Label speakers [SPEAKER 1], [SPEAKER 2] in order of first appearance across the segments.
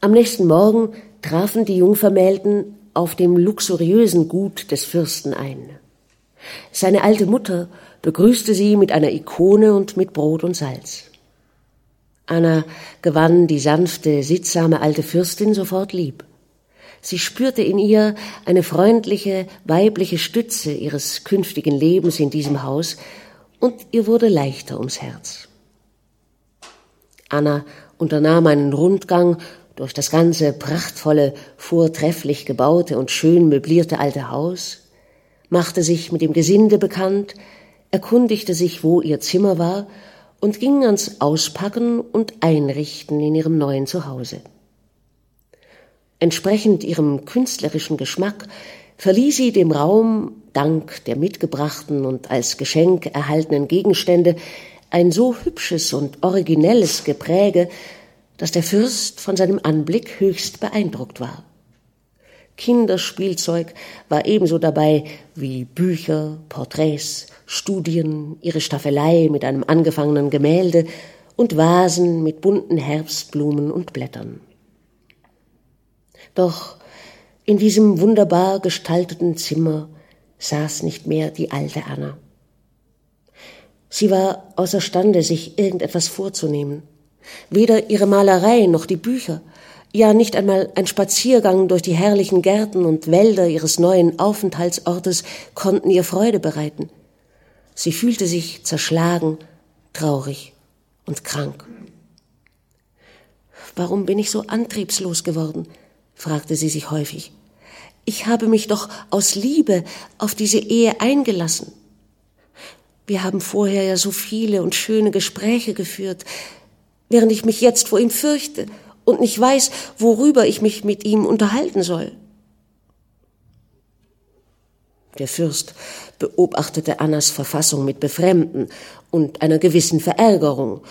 [SPEAKER 1] Am nächsten Morgen trafen die Jungvermählten auf dem luxuriösen Gut des Fürsten ein. Seine alte Mutter begrüßte sie mit einer Ikone und mit Brot und Salz. Anna gewann die sanfte, sittsame alte Fürstin sofort lieb. Sie spürte in ihr eine freundliche, weibliche Stütze ihres künftigen Lebens in diesem Haus, und ihr wurde leichter ums Herz. Anna unternahm einen Rundgang durch das ganze prachtvolle, vortrefflich gebaute und schön möblierte alte Haus, machte sich mit dem Gesinde bekannt, erkundigte sich, wo ihr Zimmer war, und ging ans Auspacken und Einrichten in ihrem neuen Zuhause. Entsprechend ihrem künstlerischen Geschmack verlieh sie dem Raum, dank der mitgebrachten und als Geschenk erhaltenen Gegenstände, ein so hübsches und originelles Gepräge, dass der Fürst von seinem Anblick höchst beeindruckt war. Kinderspielzeug war ebenso dabei wie Bücher, Porträts, Studien, ihre Staffelei mit einem angefangenen Gemälde und Vasen mit bunten Herbstblumen und Blättern. Doch in diesem wunderbar gestalteten Zimmer saß nicht mehr die alte Anna. Sie war außerstande, sich irgendetwas vorzunehmen. Weder ihre Malerei noch die Bücher, ja nicht einmal ein Spaziergang durch die herrlichen Gärten und Wälder ihres neuen Aufenthaltsortes konnten ihr Freude bereiten. Sie fühlte sich zerschlagen, traurig und krank. Warum bin ich so antriebslos geworden? fragte sie sich häufig. Ich habe mich doch aus Liebe auf diese Ehe eingelassen. Wir haben vorher ja so viele und schöne Gespräche geführt, während ich mich jetzt vor ihm fürchte und nicht weiß, worüber ich mich mit ihm unterhalten soll. Der Fürst beobachtete Annas Verfassung mit Befremden und einer gewissen Verärgerung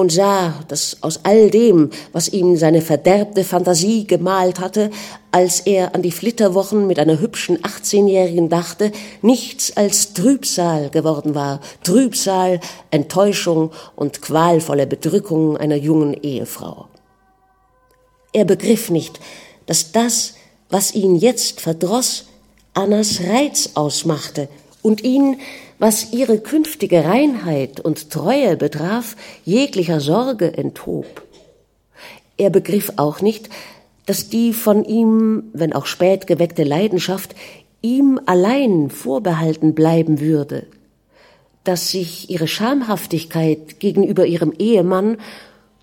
[SPEAKER 1] und sah, dass aus all dem, was ihm seine verderbte Fantasie gemalt hatte, als er an die Flitterwochen mit einer hübschen 18-Jährigen dachte, nichts als Trübsal geworden war, Trübsal, Enttäuschung und qualvolle Bedrückung einer jungen Ehefrau. Er begriff nicht, dass das, was ihn jetzt verdross, Annas Reiz ausmachte und ihn was ihre künftige Reinheit und Treue betraf, jeglicher Sorge enthob. Er begriff auch nicht, dass die von ihm, wenn auch spät geweckte Leidenschaft, ihm allein vorbehalten bleiben würde, dass sich ihre Schamhaftigkeit gegenüber ihrem Ehemann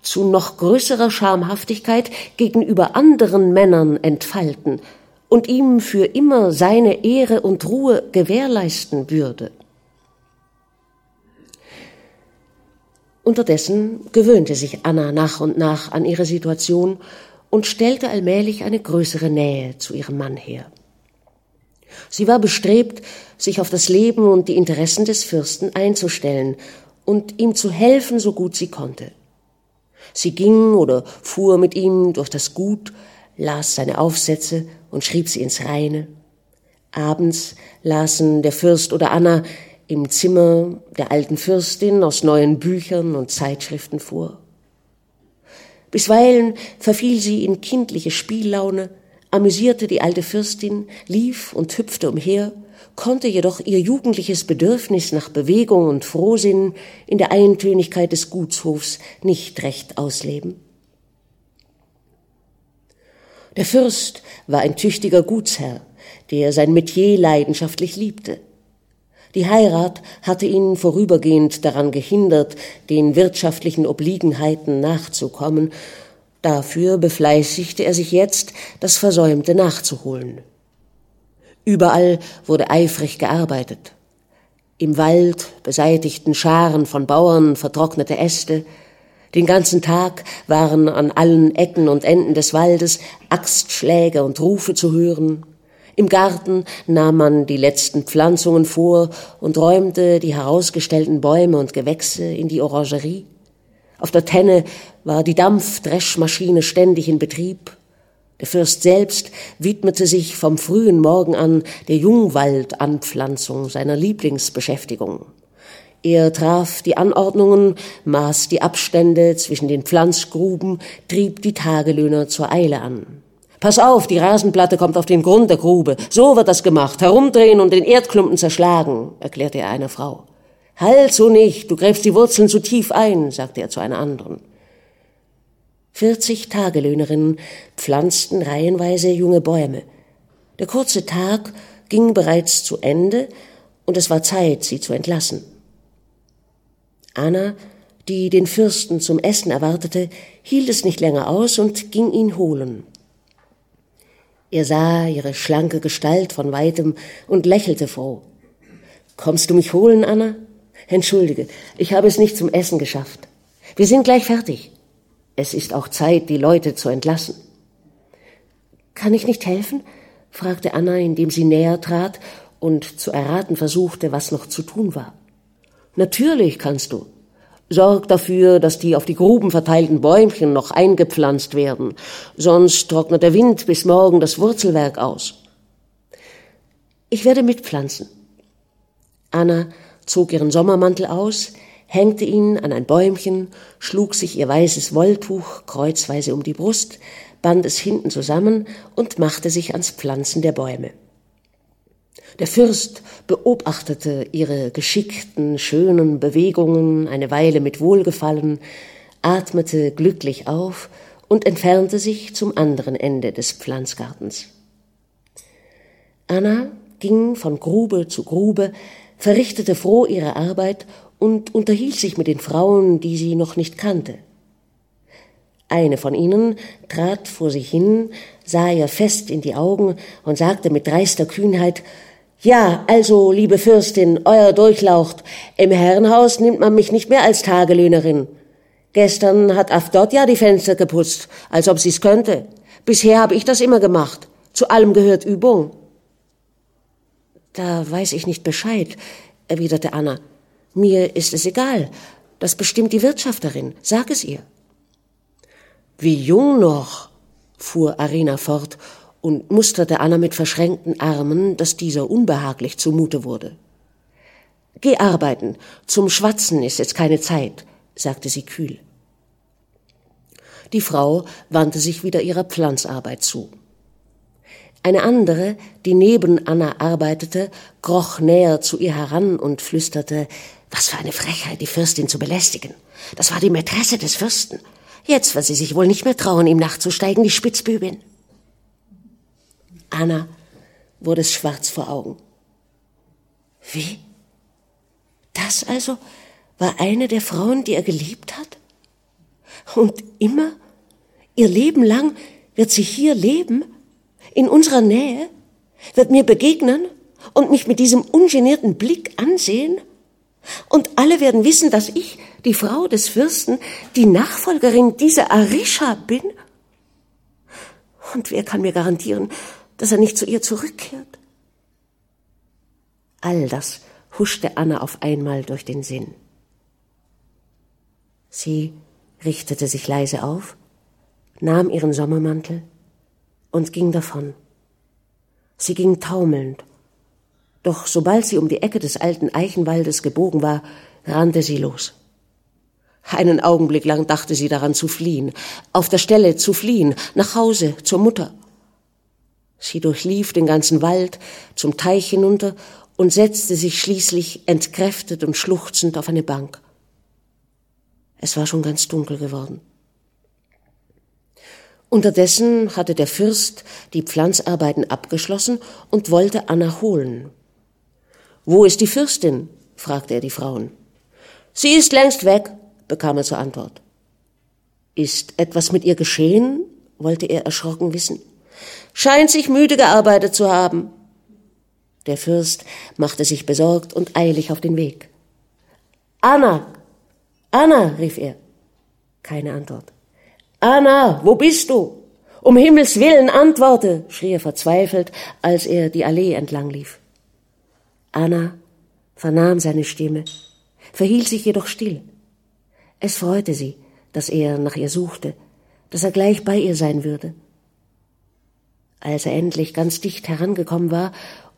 [SPEAKER 1] zu noch größerer Schamhaftigkeit gegenüber anderen Männern entfalten und ihm für immer seine Ehre und Ruhe gewährleisten würde. Unterdessen gewöhnte sich Anna nach und nach an ihre Situation und stellte allmählich eine größere Nähe zu ihrem Mann her. Sie war bestrebt, sich auf das Leben und die Interessen des Fürsten einzustellen und ihm zu helfen, so gut sie konnte. Sie ging oder fuhr mit ihm durch das Gut, las seine Aufsätze und schrieb sie ins Reine. Abends lasen der Fürst oder Anna im Zimmer der alten Fürstin aus neuen Büchern und Zeitschriften vor. Bisweilen verfiel sie in kindliche Spiellaune, amüsierte die alte Fürstin, lief und hüpfte umher, konnte jedoch ihr jugendliches Bedürfnis nach Bewegung und Frohsinn in der Eintönigkeit des Gutshofs nicht recht ausleben. Der Fürst war ein tüchtiger Gutsherr, der sein Metier leidenschaftlich liebte. Die Heirat hatte ihn vorübergehend daran gehindert, den wirtschaftlichen Obliegenheiten nachzukommen, dafür befleißigte er sich jetzt, das Versäumte nachzuholen. Überall wurde eifrig gearbeitet. Im Wald beseitigten Scharen von Bauern vertrocknete Äste, den ganzen Tag waren an allen Ecken und Enden des Waldes Axtschläge und Rufe zu hören, im Garten nahm man die letzten Pflanzungen vor und räumte die herausgestellten Bäume und Gewächse in die Orangerie. Auf der Tenne war die Dampfdreschmaschine ständig in Betrieb. Der Fürst selbst widmete sich vom frühen Morgen an der Jungwaldanpflanzung seiner Lieblingsbeschäftigung. Er traf die Anordnungen, maß die Abstände zwischen den Pflanzgruben, trieb die Tagelöhner zur Eile an. Pass auf, die Rasenplatte kommt auf den Grund der Grube. So wird das gemacht. Herumdrehen und den Erdklumpen zerschlagen, erklärte er einer Frau. Halt so nicht, du gräbst die Wurzeln zu tief ein, sagte er zu einer anderen. Vierzig Tagelöhnerinnen pflanzten reihenweise junge Bäume. Der kurze Tag ging bereits zu Ende, und es war Zeit, sie zu entlassen. Anna, die den Fürsten zum Essen erwartete, hielt es nicht länger aus und ging ihn holen. Er sah ihre schlanke Gestalt von weitem und lächelte froh. Kommst du mich holen, Anna? Entschuldige, ich habe es nicht zum Essen geschafft. Wir sind gleich fertig. Es ist auch Zeit, die Leute zu entlassen. Kann ich nicht helfen? fragte Anna, indem sie näher trat und zu erraten versuchte, was noch zu tun war. Natürlich kannst du. Sorg dafür, dass die auf die Gruben verteilten Bäumchen noch eingepflanzt werden, sonst trocknet der Wind bis morgen das Wurzelwerk aus. Ich werde mitpflanzen. Anna zog ihren Sommermantel aus, hängte ihn an ein Bäumchen, schlug sich ihr weißes Wolltuch kreuzweise um die Brust, band es hinten zusammen und machte sich ans Pflanzen der Bäume. Der Fürst beobachtete ihre geschickten, schönen Bewegungen eine Weile mit Wohlgefallen, atmete glücklich auf und entfernte sich zum anderen Ende des Pflanzgartens. Anna ging von Grube zu Grube, verrichtete froh ihre Arbeit und unterhielt sich mit den Frauen, die sie noch nicht kannte. Eine von ihnen trat vor sie hin, sah ihr fest in die Augen und sagte mit dreister Kühnheit ja, also, liebe Fürstin, euer Durchlaucht, im Herrenhaus nimmt man mich nicht mehr als Tagelöhnerin. Gestern hat Afdotja die Fenster geputzt, als ob sie's könnte. Bisher habe ich das immer gemacht. Zu allem gehört Übung. Da weiß ich nicht Bescheid, erwiderte Anna. Mir ist es egal. Das bestimmt die Wirtschafterin. Sag es ihr. Wie jung noch, fuhr Arena fort und musterte Anna mit verschränkten Armen, dass dieser unbehaglich zumute wurde. Geh arbeiten, zum Schwatzen ist jetzt keine Zeit, sagte sie kühl. Die Frau wandte sich wieder ihrer Pflanzarbeit zu. Eine andere, die neben Anna arbeitete, kroch näher zu ihr heran und flüsterte, was für eine Frechheit, die Fürstin zu belästigen. Das war die Mätresse des Fürsten. Jetzt wird sie sich wohl nicht mehr trauen, ihm nachzusteigen, die Spitzbübin. Anna wurde es schwarz vor Augen. Wie? Das also war eine der Frauen, die er geliebt hat? Und immer, ihr Leben lang, wird sie hier leben? In unserer Nähe? Wird mir begegnen und mich mit diesem ungenierten Blick ansehen? Und alle werden wissen, dass ich, die Frau des Fürsten, die Nachfolgerin dieser Arisha bin? Und wer kann mir garantieren, dass er nicht zu ihr zurückkehrt. All das huschte Anna auf einmal durch den Sinn. Sie richtete sich leise auf, nahm ihren Sommermantel und ging davon. Sie ging taumelnd, doch sobald sie um die Ecke des alten Eichenwaldes gebogen war, rannte sie los. Einen Augenblick lang dachte sie daran zu fliehen, auf der Stelle zu fliehen, nach Hause, zur Mutter. Sie durchlief den ganzen Wald zum Teich hinunter und setzte sich schließlich entkräftet und schluchzend auf eine Bank. Es war schon ganz dunkel geworden. Unterdessen hatte der Fürst die Pflanzarbeiten abgeschlossen und wollte Anna holen. Wo ist die Fürstin? fragte er die Frauen. Sie ist längst weg, bekam er zur Antwort. Ist etwas mit ihr geschehen? wollte er erschrocken wissen scheint sich müde gearbeitet zu haben. Der Fürst machte sich besorgt und eilig auf den Weg. Anna! Anna! rief er. Keine Antwort. Anna, wo bist du? Um Himmels willen antworte, schrie er verzweifelt, als er die Allee entlang lief. Anna vernahm seine Stimme, verhielt sich jedoch still. Es freute sie, dass er nach ihr suchte, dass er gleich bei ihr sein würde. Als er endlich ganz dicht herangekommen war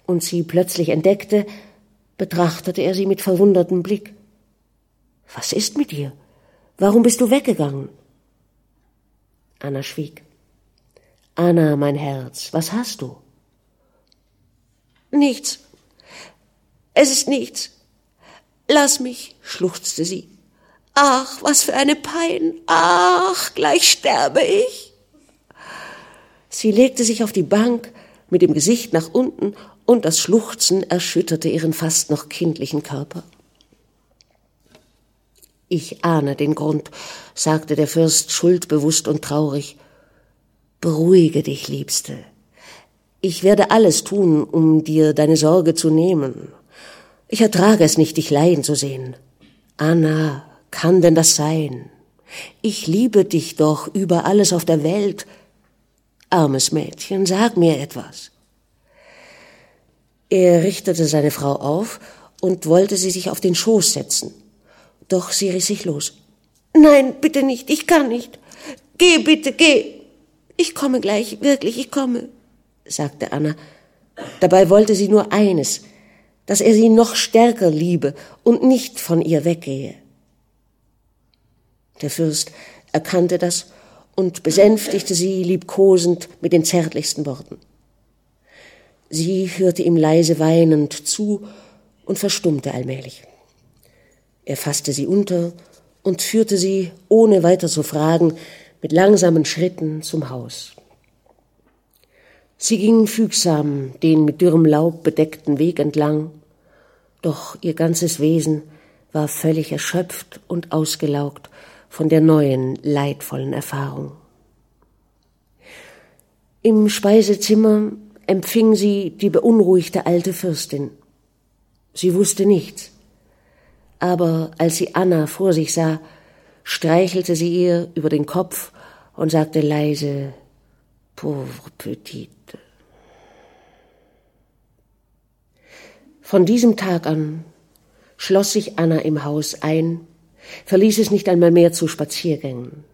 [SPEAKER 1] und sie plötzlich entdeckte, betrachtete er sie mit verwundertem Blick. Was ist mit dir? Warum bist du weggegangen? Anna schwieg. Anna, mein Herz, was hast du? Nichts. Es ist nichts. Lass mich, schluchzte sie. Ach, was für eine Pein. Ach, gleich sterbe ich. Sie legte sich auf die Bank mit dem Gesicht nach unten und das Schluchzen erschütterte ihren fast noch kindlichen Körper. Ich ahne den Grund, sagte der Fürst schuldbewusst und traurig. Beruhige dich, Liebste. Ich werde alles tun, um dir deine Sorge zu nehmen. Ich ertrage es nicht, dich leiden zu sehen. Anna, kann denn das sein? Ich liebe dich doch über alles auf der Welt. Armes Mädchen, sag mir etwas. Er richtete seine Frau auf und wollte sie sich auf den Schoß setzen. Doch sie riss sich los. Nein, bitte nicht, ich kann nicht. Geh bitte, geh. Ich komme gleich, wirklich, ich komme, sagte Anna. Dabei wollte sie nur eines, dass er sie noch stärker liebe und nicht von ihr weggehe. Der Fürst erkannte das und besänftigte sie liebkosend mit den zärtlichsten Worten. Sie hörte ihm leise weinend zu und verstummte allmählich. Er fasste sie unter und führte sie, ohne weiter zu fragen, mit langsamen Schritten zum Haus. Sie ging fügsam den mit dürrem Laub bedeckten Weg entlang, doch ihr ganzes Wesen war völlig erschöpft und ausgelaugt von der neuen, leidvollen Erfahrung. Im Speisezimmer empfing sie die beunruhigte alte Fürstin. Sie wusste nichts, aber als sie Anna vor sich sah, streichelte sie ihr über den Kopf und sagte leise Pauvre Petite. Von diesem Tag an schloss sich Anna im Haus ein, verließ es nicht einmal mehr zu Spaziergängen.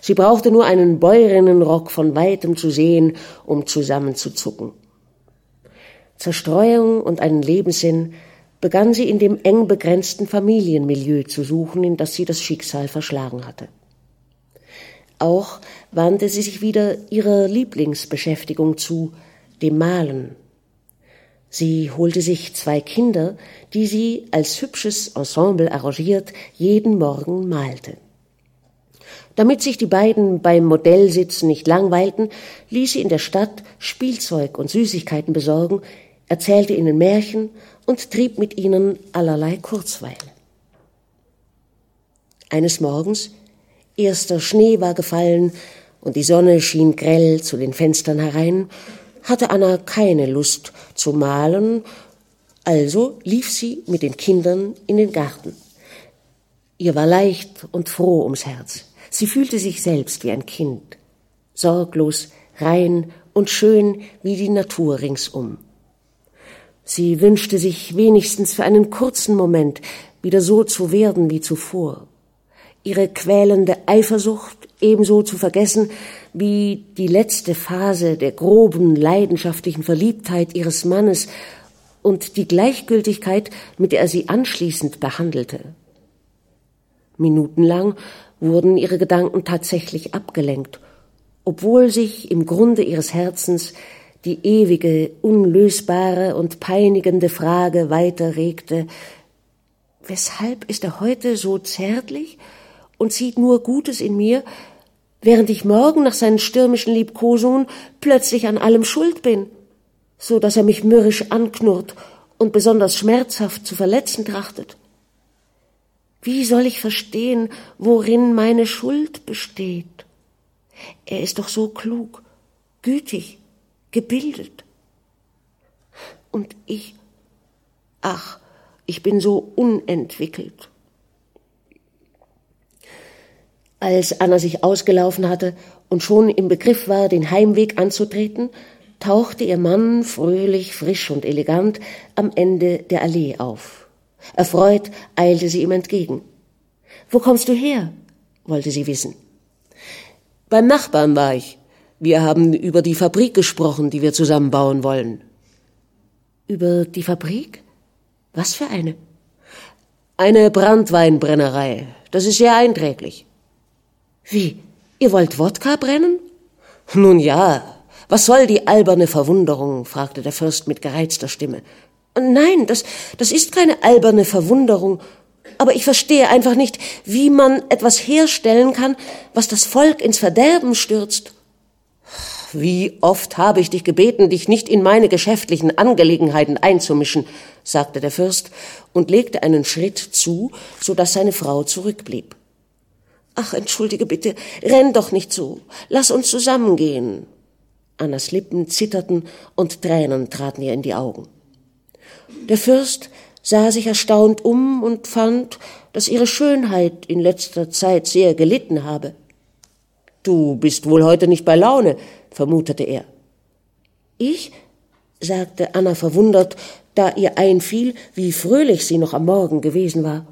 [SPEAKER 1] Sie brauchte nur einen Bäuerinnenrock von weitem zu sehen, um zusammenzuzucken. Zerstreuung und einen Lebenssinn begann sie in dem eng begrenzten Familienmilieu zu suchen, in das sie das Schicksal verschlagen hatte. Auch wandte sie sich wieder ihrer Lieblingsbeschäftigung zu, dem Malen. Sie holte sich zwei Kinder, die sie als hübsches Ensemble arrangiert jeden Morgen malte. Damit sich die beiden beim Modellsitzen nicht langweilten, ließ sie in der Stadt Spielzeug und Süßigkeiten besorgen, erzählte ihnen Märchen und trieb mit ihnen allerlei Kurzweil. Eines Morgens, erster Schnee war gefallen und die Sonne schien grell zu den Fenstern herein, hatte Anna keine Lust zu malen, also lief sie mit den Kindern in den Garten. Ihr war leicht und froh ums Herz. Sie fühlte sich selbst wie ein Kind, sorglos, rein und schön wie die Natur ringsum. Sie wünschte sich wenigstens für einen kurzen Moment wieder so zu werden wie zuvor, ihre quälende Eifersucht ebenso zu vergessen wie die letzte Phase der groben, leidenschaftlichen Verliebtheit ihres Mannes und die Gleichgültigkeit, mit der er sie anschließend behandelte. Minutenlang wurden ihre Gedanken tatsächlich abgelenkt, obwohl sich im Grunde ihres Herzens die ewige, unlösbare und peinigende Frage weiter regte Weshalb ist er heute so zärtlich und sieht nur Gutes in mir, während ich morgen nach seinen stürmischen Liebkosungen plötzlich an allem schuld bin, so dass er mich mürrisch anknurrt und besonders schmerzhaft zu verletzen trachtet. Wie soll ich verstehen, worin meine Schuld besteht? Er ist doch so klug, gütig, gebildet. Und ich, ach, ich bin so unentwickelt. Als Anna sich ausgelaufen hatte und schon im Begriff war, den Heimweg anzutreten, tauchte ihr Mann fröhlich, frisch und elegant am Ende der Allee auf. Erfreut eilte sie ihm entgegen. Wo kommst du her? wollte sie wissen. Beim Nachbarn war ich. Wir haben über die Fabrik gesprochen, die wir zusammen bauen wollen. Über die Fabrik? Was für eine? Eine Brandweinbrennerei. Das ist sehr einträglich.
[SPEAKER 2] Wie? Ihr wollt Wodka brennen?
[SPEAKER 1] Nun ja. Was soll die alberne Verwunderung? fragte der Fürst mit gereizter Stimme.
[SPEAKER 2] Nein, das, das ist keine alberne Verwunderung. Aber ich verstehe einfach nicht, wie man etwas herstellen kann, was das Volk ins Verderben stürzt.
[SPEAKER 1] Wie oft habe ich dich gebeten, dich nicht in meine geschäftlichen Angelegenheiten einzumischen, sagte der Fürst und legte einen Schritt zu, so dass seine Frau zurückblieb.
[SPEAKER 2] Ach, entschuldige bitte, renn doch nicht so. Lass uns zusammengehen.
[SPEAKER 1] Annas Lippen zitterten und Tränen traten ihr in die Augen. Der Fürst sah sich erstaunt um und fand, dass ihre Schönheit in letzter Zeit sehr gelitten habe. Du bist wohl heute nicht bei Laune, vermutete er.
[SPEAKER 2] Ich? sagte Anna verwundert, da ihr einfiel, wie fröhlich sie noch am Morgen gewesen war.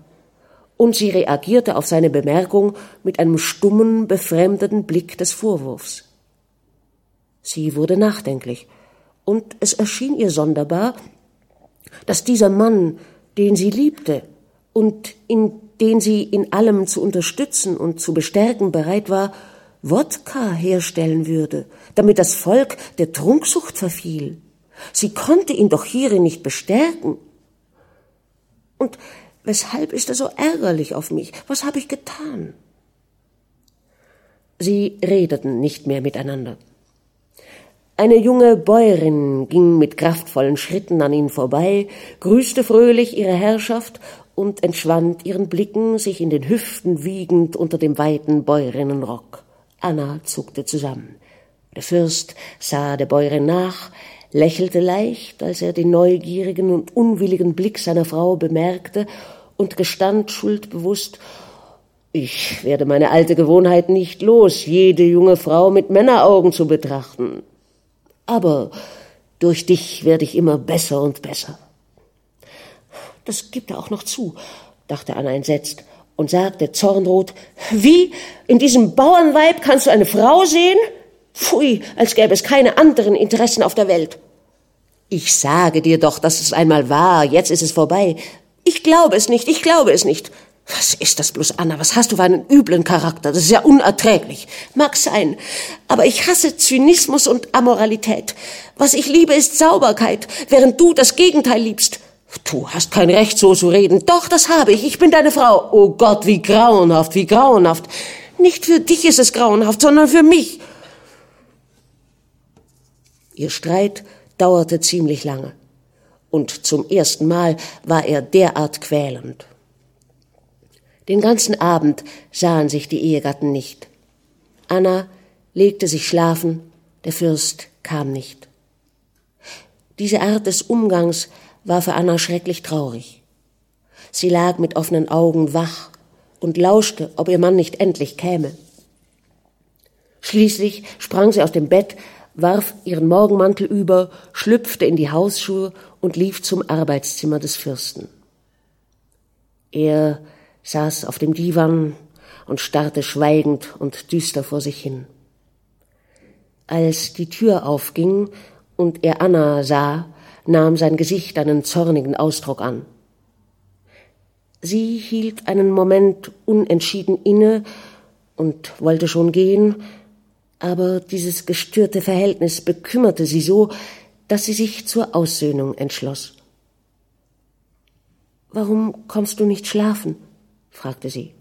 [SPEAKER 1] Und sie reagierte auf seine Bemerkung mit einem stummen, befremdeten Blick des Vorwurfs. Sie wurde nachdenklich, und es erschien ihr sonderbar, dass dieser Mann, den sie liebte und in den sie in allem zu unterstützen und zu bestärken bereit war, Wodka herstellen würde, damit das Volk der Trunksucht verfiel. Sie konnte ihn doch hierin nicht bestärken. Und weshalb ist er so ärgerlich auf mich? Was habe ich getan? Sie redeten nicht mehr miteinander. Eine junge Bäuerin ging mit kraftvollen Schritten an ihnen vorbei, grüßte fröhlich ihre Herrschaft und entschwand ihren Blicken, sich in den Hüften wiegend unter dem weiten Bäuerinnenrock. Anna zuckte zusammen. Der Fürst sah der Bäuerin nach, lächelte leicht, als er den neugierigen und unwilligen Blick seiner Frau bemerkte und gestand schuldbewusst, ich werde meine alte Gewohnheit nicht los, jede junge Frau mit Männeraugen zu betrachten aber durch dich werde ich immer besser und besser. Das gibt er auch noch zu, dachte Anna entsetzt und sagte zornrot, wie? In diesem Bauernweib kannst du eine Frau sehen? Pfui, als gäbe es keine anderen Interessen auf der Welt. Ich sage dir doch, dass es einmal war, jetzt ist es vorbei.
[SPEAKER 2] Ich glaube es nicht, ich glaube es nicht.
[SPEAKER 1] Was ist das bloß, Anna? Was hast du für einen üblen Charakter? Das ist ja unerträglich.
[SPEAKER 2] Mag sein, aber ich hasse Zynismus und Amoralität. Was ich liebe, ist Sauberkeit, während du das Gegenteil liebst.
[SPEAKER 1] Du hast kein Recht, so zu reden.
[SPEAKER 2] Doch, das habe ich. Ich bin deine Frau.
[SPEAKER 1] Oh Gott, wie grauenhaft, wie grauenhaft.
[SPEAKER 2] Nicht für dich ist es grauenhaft, sondern für mich.
[SPEAKER 1] Ihr Streit dauerte ziemlich lange. Und zum ersten Mal war er derart quälend. Den ganzen Abend sahen sich die Ehegatten nicht. Anna legte sich schlafen, der Fürst kam nicht. Diese Art des Umgangs war für Anna schrecklich traurig. Sie lag mit offenen Augen wach und lauschte, ob ihr Mann nicht endlich käme. Schließlich sprang sie aus dem Bett, warf ihren Morgenmantel über, schlüpfte in die Hausschuhe und lief zum Arbeitszimmer des Fürsten. Er saß auf dem Divan und starrte schweigend und düster vor sich hin. Als die Tür aufging und er Anna sah, nahm sein Gesicht einen zornigen Ausdruck an. Sie hielt einen Moment unentschieden inne und wollte schon gehen, aber dieses gestörte Verhältnis bekümmerte sie so, dass sie sich zur Aussöhnung entschloss. Warum kommst du nicht schlafen? fragte sie.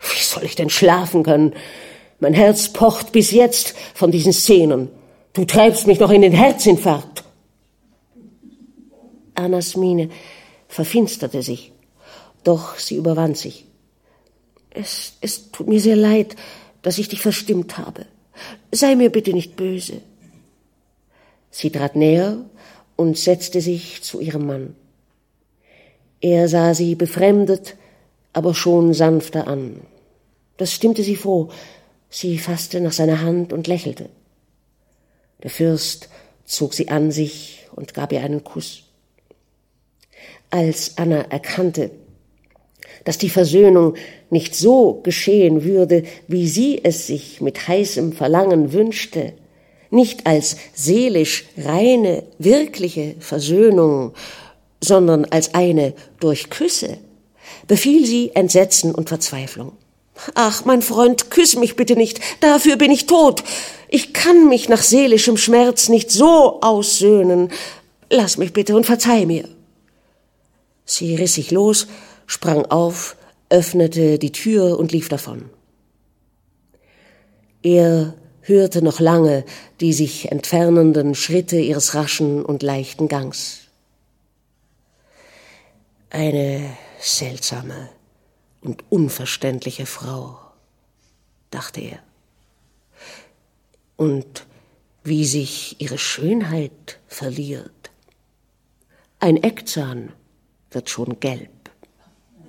[SPEAKER 1] Wie soll ich denn schlafen können? Mein Herz pocht bis jetzt von diesen Szenen. Du treibst mich noch in den Herzinfarkt. Annas Miene verfinsterte sich, doch sie überwand sich. Es, es tut mir sehr leid, dass ich dich verstimmt habe. Sei mir bitte nicht böse. Sie trat näher und setzte sich zu ihrem Mann. Er sah sie befremdet aber schon sanfter an. Das stimmte sie froh. Sie fasste nach seiner Hand und lächelte. Der Fürst zog sie an sich und gab ihr einen Kuss. Als Anna erkannte, dass die Versöhnung nicht so geschehen würde, wie sie es sich mit heißem Verlangen wünschte, nicht als seelisch reine, wirkliche Versöhnung, sondern als eine durch Küsse befiel sie Entsetzen und Verzweiflung. Ach, mein Freund, küss mich bitte nicht, dafür bin ich tot. Ich kann mich nach seelischem Schmerz nicht so aussöhnen. Lass mich bitte und verzeih mir. Sie riss sich los, sprang auf, öffnete die Tür und lief davon. Er hörte noch lange die sich entfernenden Schritte ihres raschen und leichten Gangs. Eine seltsame und unverständliche Frau, dachte er. Und wie sich ihre Schönheit verliert. Ein Eckzahn wird schon gelb.